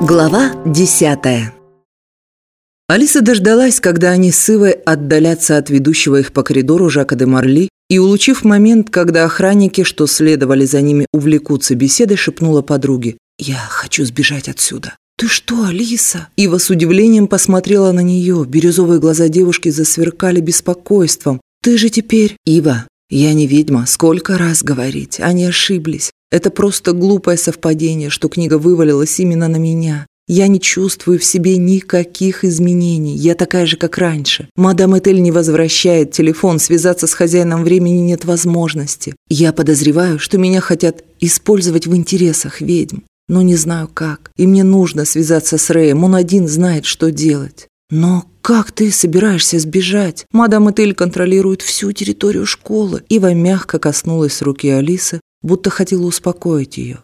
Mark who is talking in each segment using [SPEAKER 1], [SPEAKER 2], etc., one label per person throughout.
[SPEAKER 1] Глава десятая Алиса дождалась, когда они с Ивой отдалятся от ведущего их по коридору Жака де Марли, и, улучив момент, когда охранники, что следовали за ними, увлекутся беседой, шепнула подруге «Я хочу сбежать отсюда». «Ты что, Алиса?» Ива с удивлением посмотрела на нее. Бирюзовые глаза девушки засверкали беспокойством. «Ты же теперь...» «Ива, я не ведьма. Сколько раз говорить? Они ошиблись. Это просто глупое совпадение, что книга вывалилась именно на меня. Я не чувствую в себе никаких изменений. Я такая же, как раньше. Мадам Этель не возвращает телефон, связаться с хозяином времени нет возможности. Я подозреваю, что меня хотят использовать в интересах ведьм. Но не знаю как. И мне нужно связаться с Рэем. Он один знает, что делать. Но как ты собираешься сбежать? Мадам Этель контролирует всю территорию школы. Ива мягко коснулась руки Алисы, будто хотела успокоить ее.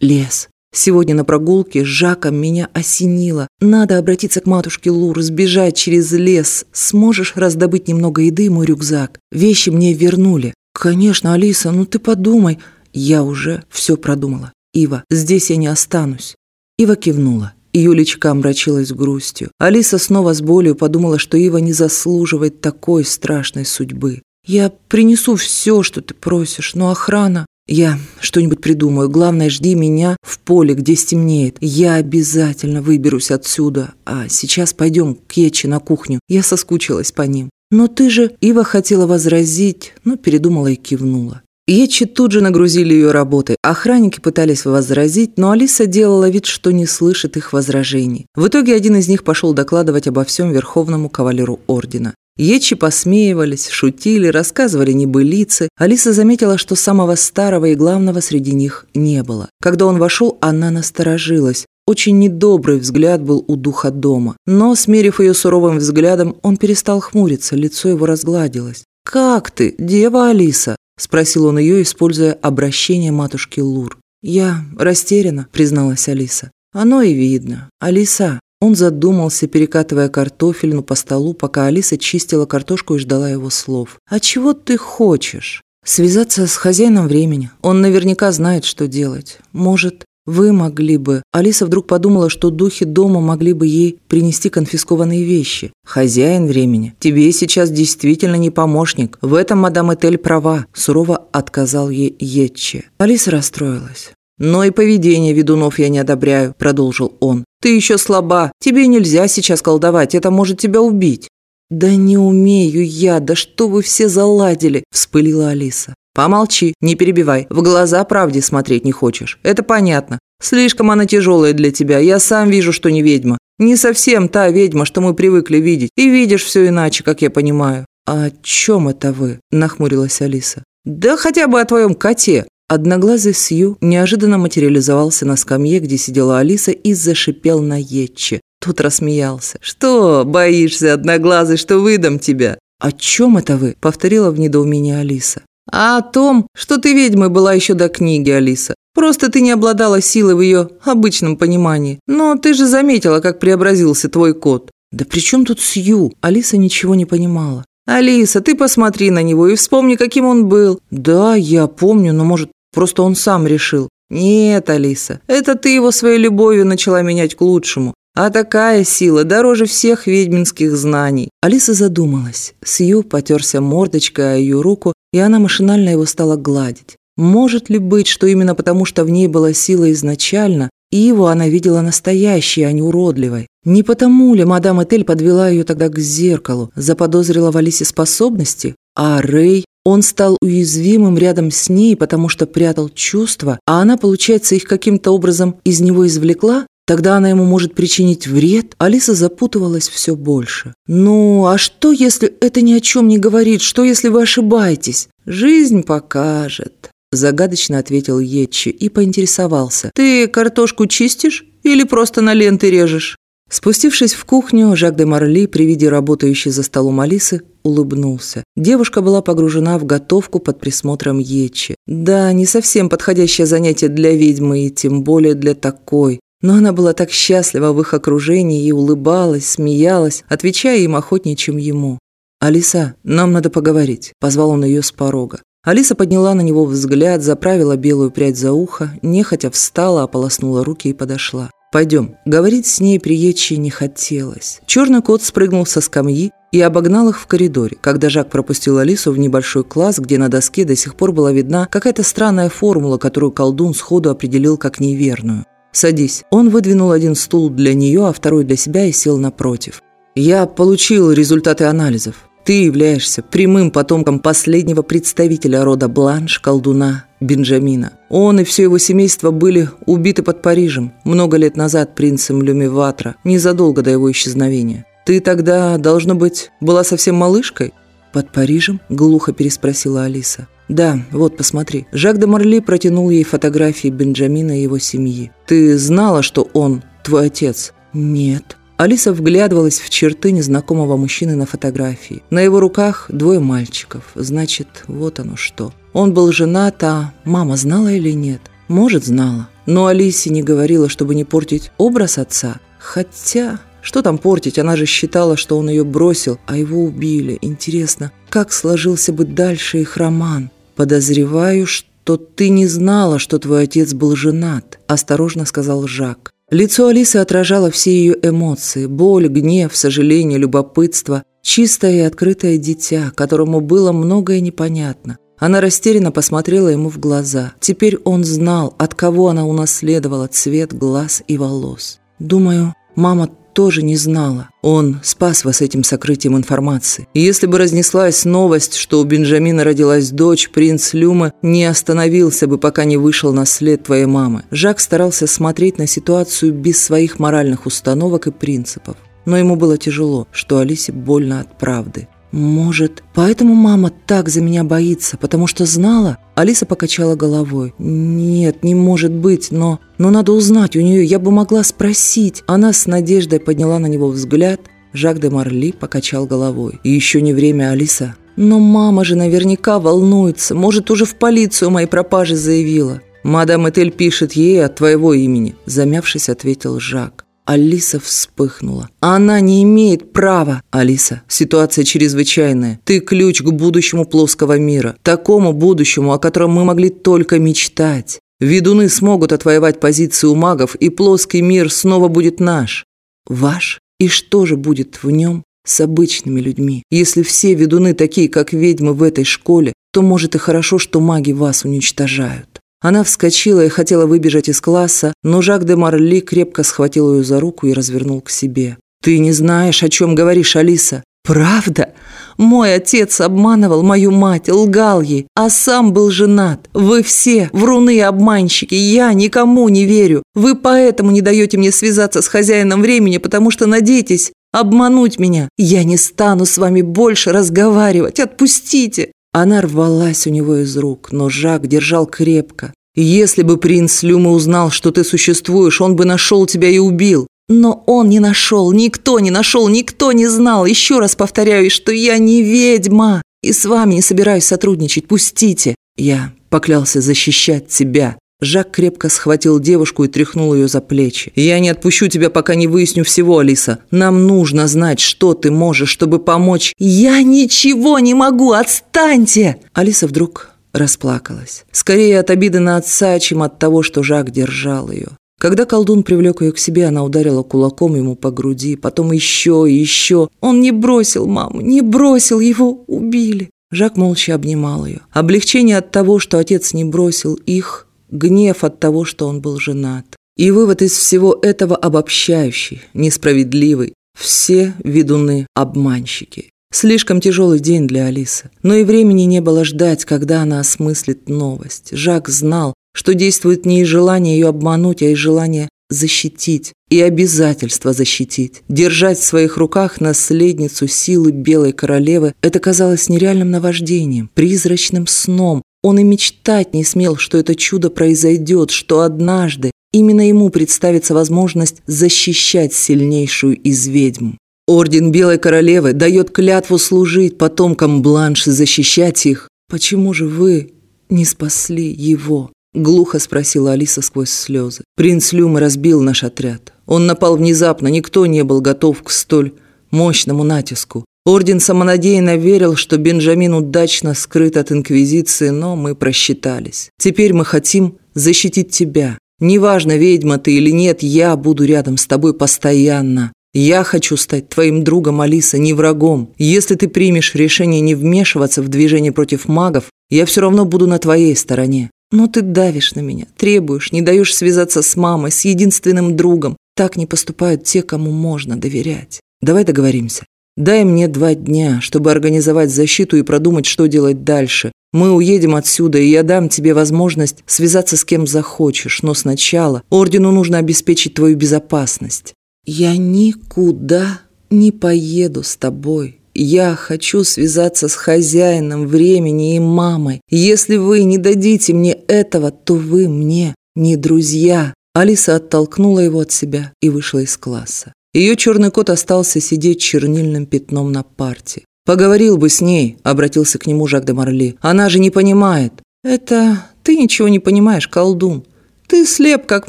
[SPEAKER 1] Лес. Сегодня на прогулке с Жаком меня осенило. Надо обратиться к матушке Лур, сбежать через лес. Сможешь раздобыть немного еды и мой рюкзак? Вещи мне вернули. Конечно, Алиса, ну ты подумай. Я уже все продумала. Ива, здесь я не останусь. Ива кивнула. Юлечка омрачилась грустью. Алиса снова с болью подумала, что Ива не заслуживает такой страшной судьбы. «Я принесу все, что ты просишь, но охрана...» Я что-нибудь придумаю. Главное, жди меня в поле, где стемнеет. Я обязательно выберусь отсюда. А сейчас пойдем к Ечи на кухню. Я соскучилась по ним. Но ты же... Ива хотела возразить, но передумала и кивнула. Ечи тут же нагрузили ее работой. Охранники пытались возразить, но Алиса делала вид, что не слышит их возражений. В итоге один из них пошел докладывать обо всем верховному кавалеру ордена. Ечи посмеивались, шутили, рассказывали небылицы. Алиса заметила, что самого старого и главного среди них не было. Когда он вошел, она насторожилась. Очень недобрый взгляд был у духа дома. Но, смерив ее суровым взглядом, он перестал хмуриться, лицо его разгладилось. «Как ты, дева Алиса?» – спросил он ее, используя обращение матушки Лур. «Я растеряна», – призналась Алиса. «Оно и видно. Алиса, он задумался, перекатывая картофельну по столу, пока Алиса чистила картошку и ждала его слов. «А чего ты хочешь?» «Связаться с хозяином времени. Он наверняка знает, что делать. Может, вы могли бы...» Алиса вдруг подумала, что духи дома могли бы ей принести конфискованные вещи. «Хозяин времени. Тебе сейчас действительно не помощник. В этом мадам Этель права», – сурово отказал ей Етче. Алиса расстроилась. «Но и поведение ведунов я не одобряю», – продолжил он. «Ты еще слаба. Тебе нельзя сейчас колдовать, это может тебя убить». «Да не умею я, да что вы все заладили?» – вспылила Алиса. «Помолчи, не перебивай. В глаза правде смотреть не хочешь. Это понятно. Слишком она тяжелая для тебя. Я сам вижу, что не ведьма. Не совсем та ведьма, что мы привыкли видеть. И видишь все иначе, как я понимаю». «А «О чем это вы?» – нахмурилась Алиса. «Да хотя бы о твоем коте. Одноглазый Сью неожиданно материализовался на скамье, где сидела Алиса, и зашипел на Етче. Тот рассмеялся. «Что, боишься, Одноглазый, что выдам тебя?» «О чем это вы?» – повторила в недоумении Алиса. «А о том, что ты ведьмой была еще до книги, Алиса. Просто ты не обладала силой в ее обычном понимании. Но ты же заметила, как преобразился твой кот». «Да при чем тут Сью?» Алиса ничего не понимала. «Алиса, ты посмотри на него и вспомни, каким он был». «Да, я помню, но, может, Просто он сам решил. Нет, Алиса, это ты его своей любовью начала менять к лучшему. А такая сила дороже всех ведьминских знаний. Алиса задумалась. Сью потерся мордочкой о ее руку, и она машинально его стала гладить. Может ли быть, что именно потому, что в ней была сила изначально, и его она видела настоящей, а не уродливой? Не потому ли мадам Этель подвела ее тогда к зеркалу, заподозрила в Алисе способности, а Рэй он стал уязвимым рядом с ней, потому что прятал чувства, а она, получается, их каким-то образом из него извлекла? Тогда она ему может причинить вред? Алиса запутывалась все больше. «Ну, а что, если это ни о чем не говорит? Что, если вы ошибаетесь?» «Жизнь покажет», – загадочно ответил Етчи и поинтересовался. «Ты картошку чистишь или просто на ленты режешь?» Спустившись в кухню, Жак де Марли при виде работающей за столом Алисы улыбнулся. Девушка была погружена в готовку под присмотром Ечи. Да, не совсем подходящее занятие для ведьмы и тем более для такой. Но она была так счастлива в их окружении и улыбалась, смеялась, отвечая им охотнее, чем ему. «Алиса, нам надо поговорить», – позвал он ее с порога. Алиса подняла на него взгляд, заправила белую прядь за ухо, нехотя встала, ополоснула руки и подошла. Пойдем». Говорить с ней приечей не хотелось. Черный кот спрыгнул со скамьи и обогнал их в коридоре, когда Жак пропустил Алису в небольшой класс, где на доске до сих пор была видна какая-то странная формула, которую колдун сходу определил как неверную. «Садись». Он выдвинул один стул для нее, а второй для себя и сел напротив. «Я получил результаты анализов. Ты являешься прямым потомком последнего представителя рода Бланш, колдуна Бенджамина. Он и все его семейство были убиты под Парижем много лет назад принцем Люмиватра, незадолго до его исчезновения. Ты тогда, должно быть, была совсем малышкой?» «Под Парижем?» – глухо переспросила Алиса. «Да, вот, посмотри». Жак де Марли протянул ей фотографии Бенджамина и его семьи. «Ты знала, что он твой отец?» «Нет». Алиса вглядывалась в черты незнакомого мужчины на фотографии. На его руках двое мальчиков. Значит, вот оно что. Он был женат, а мама знала или нет? Может, знала. Но Алисе не говорила, чтобы не портить образ отца. Хотя, что там портить? Она же считала, что он ее бросил, а его убили. Интересно, как сложился бы дальше их роман? Подозреваю, что ты не знала, что твой отец был женат, осторожно сказал Жак. Лицо Алисы отражало все ее эмоции – боль, гнев, сожаление, любопытство. Чистое и открытое дитя, которому было многое непонятно. Она растерянно посмотрела ему в глаза. Теперь он знал, от кого она унаследовала цвет глаз и волос. «Думаю, мама тоже не знала. Он спас вас этим сокрытием информации. И если бы разнеслась новость, что у Бенджамина родилась дочь, принц Люма не остановился бы, пока не вышел на след твоей мамы. Жак старался смотреть на ситуацию без своих моральных установок и принципов. Но ему было тяжело, что Алисе больно от правды. «Может, поэтому мама так за меня боится, потому что знала?» Алиса покачала головой. «Нет, не может быть, но... Но надо узнать у нее, я бы могла спросить». Она с надеждой подняла на него взгляд. Жак де Марли покачал головой. «И еще не время, Алиса». «Но мама же наверняка волнуется. Может, уже в полицию моей пропажи заявила». «Мадам Этель пишет ей от твоего имени», замявшись, ответил Жак. Алиса вспыхнула. «Она не имеет права!» «Алиса, ситуация чрезвычайная. Ты ключ к будущему плоского мира. Такому будущему, о котором мы могли только мечтать. Ведуны смогут отвоевать позиции у магов, и плоский мир снова будет наш. Ваш? И что же будет в нем с обычными людьми? Если все ведуны такие, как ведьмы в этой школе, то, может, и хорошо, что маги вас уничтожают. Она вскочила и хотела выбежать из класса, но Жак де Марли крепко схватил ее за руку и развернул к себе. «Ты не знаешь, о чем говоришь, Алиса?» «Правда? Мой отец обманывал мою мать, лгал ей, а сам был женат. Вы все вруны и обманщики, я никому не верю. Вы поэтому не даете мне связаться с хозяином времени, потому что надеетесь обмануть меня. Я не стану с вами больше разговаривать, отпустите!» Она рвалась у него из рук, но Жак держал крепко. «Если бы принц Люма узнал, что ты существуешь, он бы нашел тебя и убил. Но он не нашел, никто не нашел, никто не знал. Еще раз повторяю, что я не ведьма. И с вами не собираюсь сотрудничать. Пустите. Я поклялся защищать тебя. Жак крепко схватил девушку и тряхнул ее за плечи. «Я не отпущу тебя, пока не выясню всего, Алиса. Нам нужно знать, что ты можешь, чтобы помочь». «Я ничего не могу! Отстаньте!» Алиса вдруг расплакалась. Скорее от обиды на отца, чем от того, что Жак держал ее. Когда колдун привлек ее к себе, она ударила кулаком ему по груди, потом еще и еще. Он не бросил маму, не бросил, его убили. Жак молча обнимал ее. Облегчение от того, что отец не бросил их, гнев от того, что он был женат. И вывод из всего этого обобщающий, несправедливый. Все ведуны – обманщики. Слишком тяжелый день для Алисы. Но и времени не было ждать, когда она осмыслит новость. Жак знал, что действует не из желания ее обмануть, а из желания защитить и обязательства защитить. Держать в своих руках наследницу силы Белой Королевы – это казалось нереальным наваждением, призрачным сном, он и мечтать не смел, что это чудо произойдет, что однажды именно ему представится возможность защищать сильнейшую из ведьм. Орден Белой Королевы дает клятву служить потомкам Бланш и защищать их. Почему же вы не спасли его?» Глухо спросила Алиса сквозь слезы. «Принц Люма разбил наш отряд. Он напал внезапно, никто не был готов к столь мощному натиску. Орден самонадеянно верил, что Бенджамин удачно скрыт от Инквизиции, но мы просчитались. Теперь мы хотим защитить тебя. Неважно, ведьма ты или нет, я буду рядом с тобой постоянно. Я хочу стать твоим другом, Алиса, не врагом. Если ты примешь решение не вмешиваться в движение против магов, я все равно буду на твоей стороне. Но ты давишь на меня, требуешь, не даешь связаться с мамой, с единственным другом. Так не поступают те, кому можно доверять. Давай договоримся. Дай мне два дня, чтобы организовать защиту и продумать, что делать дальше. Мы уедем отсюда, и я дам тебе возможность связаться с кем захочешь, но сначала ордену нужно обеспечить твою безопасность. Я никуда не поеду с тобой. Я хочу связаться с хозяином времени и мамой. Если вы не дадите мне этого, то вы мне не друзья. Алиса оттолкнула его от себя и вышла из класса. Ее черный кот остался сидеть чернильным пятном на парте. «Поговорил бы с ней», – обратился к нему Жак де Марли. «Она же не понимает». «Это ты ничего не понимаешь, колдун. Ты слеп, как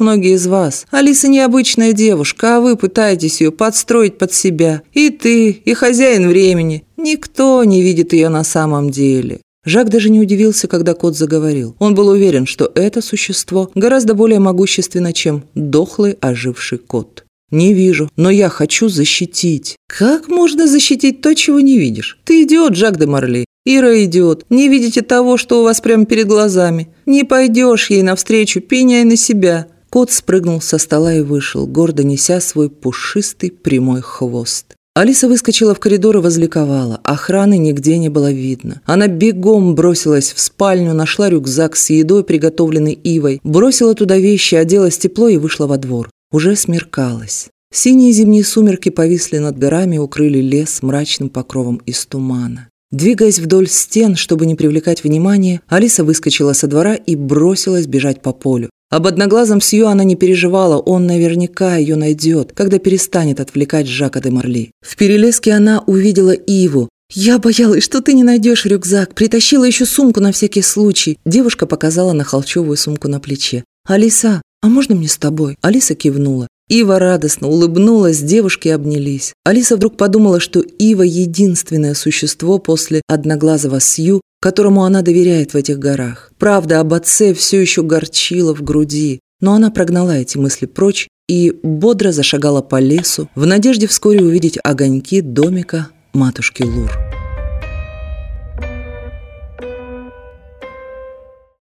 [SPEAKER 1] многие из вас. Алиса необычная девушка, а вы пытаетесь ее подстроить под себя. И ты, и хозяин времени. Никто не видит ее на самом деле». Жак даже не удивился, когда кот заговорил. Он был уверен, что это существо гораздо более могущественно, чем дохлый оживший кот. «Не вижу, но я хочу защитить». «Как можно защитить то, чего не видишь? Ты идиот, Жак де Марли. Ира идиот. Не видите того, что у вас прямо перед глазами. Не пойдешь ей навстречу, пеняй на себя». Кот спрыгнул со стола и вышел, гордо неся свой пушистый прямой хвост. Алиса выскочила в коридор и возликовала. Охраны нигде не было видно. Она бегом бросилась в спальню, нашла рюкзак с едой, приготовленной Ивой, бросила туда вещи, оделась тепло и вышла во двор. Уже смеркалось. Синие зимние сумерки повисли над горами и укрыли лес мрачным покровом из тумана. Двигаясь вдоль стен, чтобы не привлекать внимания, Алиса выскочила со двора и бросилась бежать по полю. Об одноглазом Сью она не переживала, он наверняка ее найдет, когда перестанет отвлекать Жака де Марли. В перелеске она увидела Иву. «Я боялась, что ты не найдешь рюкзак. Притащила еще сумку на всякий случай». Девушка показала на холчевую сумку на плече. «Алиса, «А можно мне с тобой?» Алиса кивнула. Ива радостно улыбнулась, девушки обнялись. Алиса вдруг подумала, что Ива – единственное существо после одноглазого Сью, которому она доверяет в этих горах. Правда об отце все еще горчила в груди, но она прогнала эти мысли прочь и бодро зашагала по лесу в надежде вскоре увидеть огоньки домика матушки Лур.